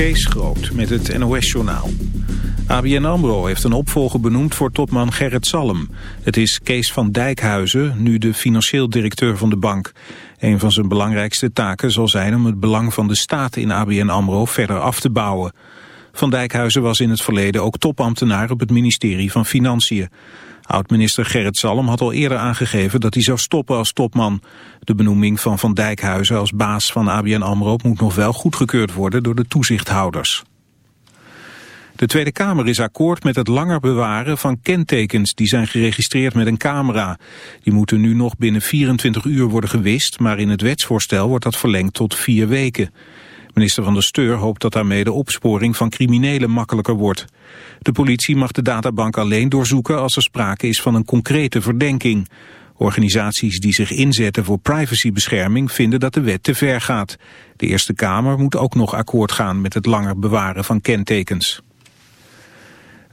Kees Groot met het NOS-journaal. ABN AMRO heeft een opvolger benoemd voor topman Gerrit Salm. Het is Kees van Dijkhuizen, nu de financieel directeur van de bank. Een van zijn belangrijkste taken zal zijn om het belang van de staat in ABN AMRO verder af te bouwen. Van Dijkhuizen was in het verleden ook topambtenaar op het ministerie van Financiën. Oud-minister Gerrit Salm had al eerder aangegeven dat hij zou stoppen als topman. De benoeming van Van Dijkhuizen als baas van ABN AMRO moet nog wel goedgekeurd worden door de toezichthouders. De Tweede Kamer is akkoord met het langer bewaren van kentekens die zijn geregistreerd met een camera. Die moeten nu nog binnen 24 uur worden gewist, maar in het wetsvoorstel wordt dat verlengd tot vier weken. Minister van der Steur hoopt dat daarmee de opsporing van criminelen makkelijker wordt. De politie mag de databank alleen doorzoeken als er sprake is van een concrete verdenking. Organisaties die zich inzetten voor privacybescherming vinden dat de wet te ver gaat. De Eerste Kamer moet ook nog akkoord gaan met het langer bewaren van kentekens.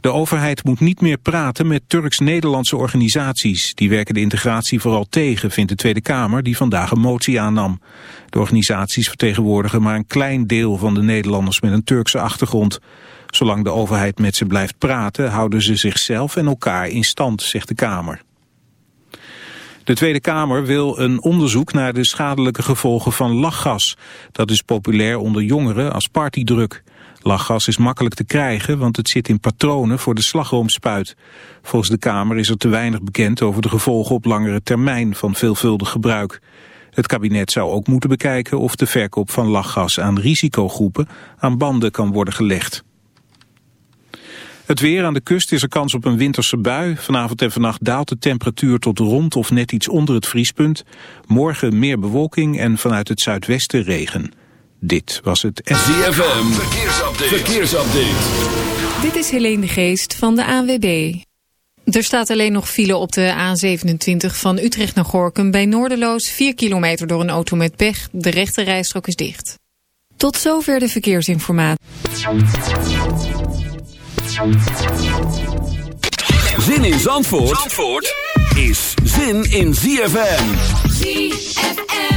De overheid moet niet meer praten met Turks-Nederlandse organisaties. Die werken de integratie vooral tegen, vindt de Tweede Kamer, die vandaag een motie aannam. De organisaties vertegenwoordigen maar een klein deel van de Nederlanders met een Turkse achtergrond. Zolang de overheid met ze blijft praten, houden ze zichzelf en elkaar in stand, zegt de Kamer. De Tweede Kamer wil een onderzoek naar de schadelijke gevolgen van lachgas. Dat is populair onder jongeren als partydruk. Lachgas is makkelijk te krijgen, want het zit in patronen voor de slagroomspuit. Volgens de Kamer is er te weinig bekend over de gevolgen op langere termijn van veelvuldig gebruik. Het kabinet zou ook moeten bekijken of de verkoop van lachgas aan risicogroepen aan banden kan worden gelegd. Het weer aan de kust is er kans op een winterse bui. Vanavond en vannacht daalt de temperatuur tot rond of net iets onder het vriespunt. Morgen meer bewolking en vanuit het zuidwesten regen. Dit was het... ZFM, verkeersupdate. verkeersupdate. Dit is Helene de Geest van de ANWB. Er staat alleen nog file op de A27 van Utrecht naar Gorkum bij Noorderloos. 4 kilometer door een auto met pech. De rechte rijstrook is dicht. Tot zover de verkeersinformatie. Zin in Zandvoort, Zandvoort is zin in ZFM. ZFM.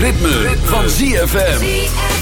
ritme, van ZFM.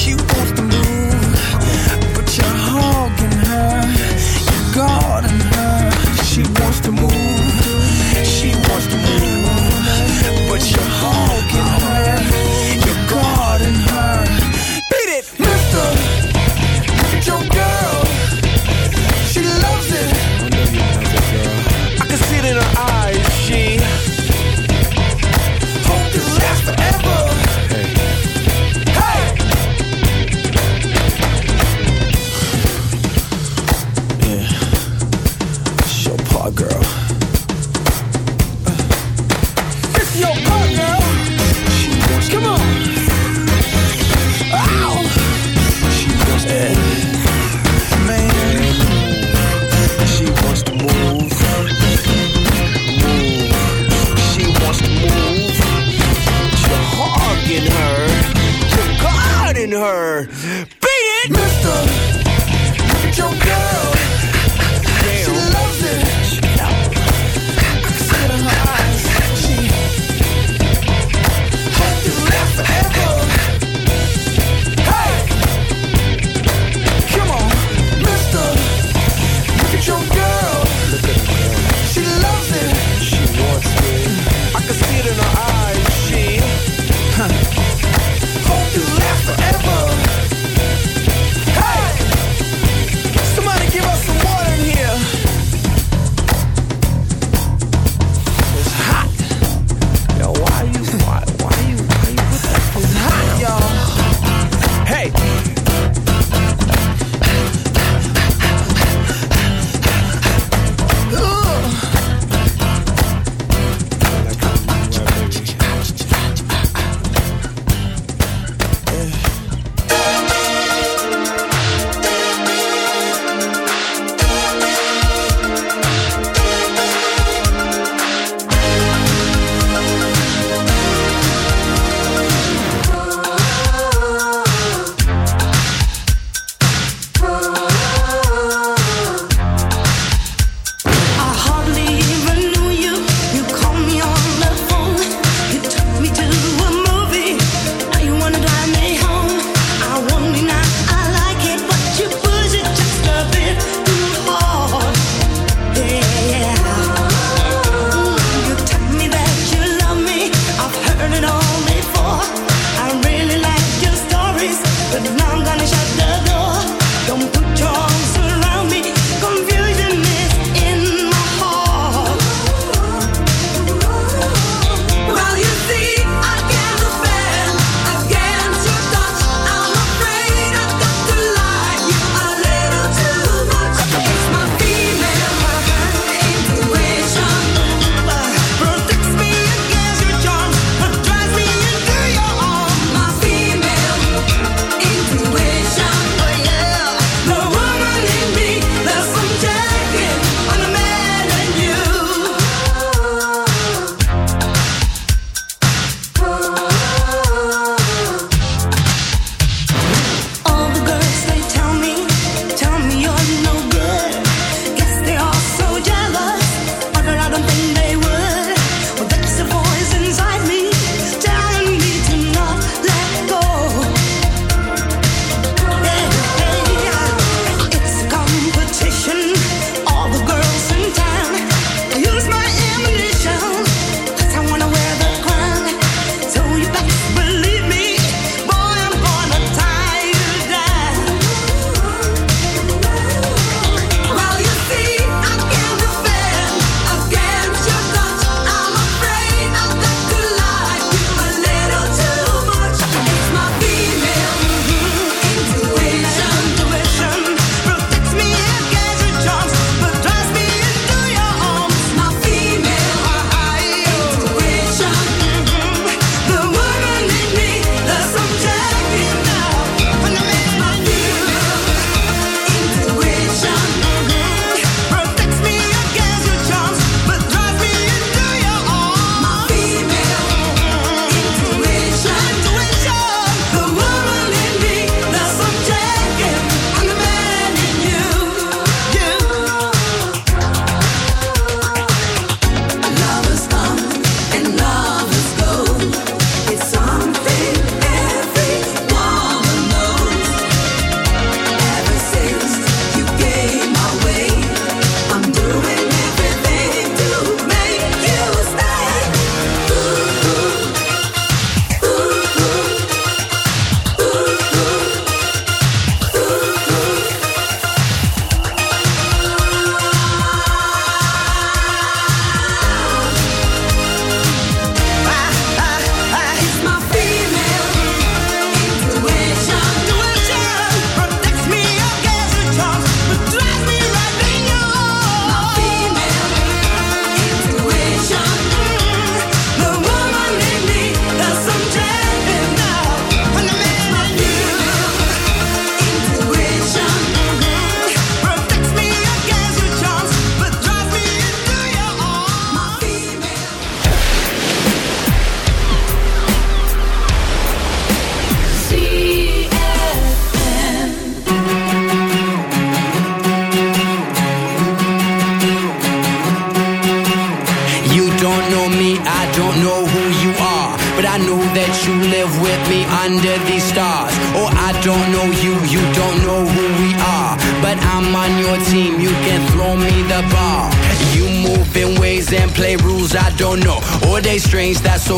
She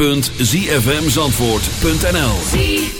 www.zfmzandvoort.nl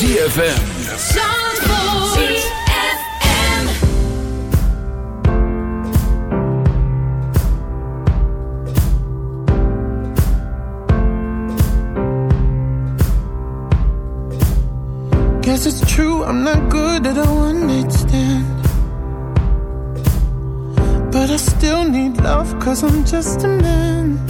ZFM. Guess it's true, I'm not good at a one night stand. But I still need love, cause I'm just a man.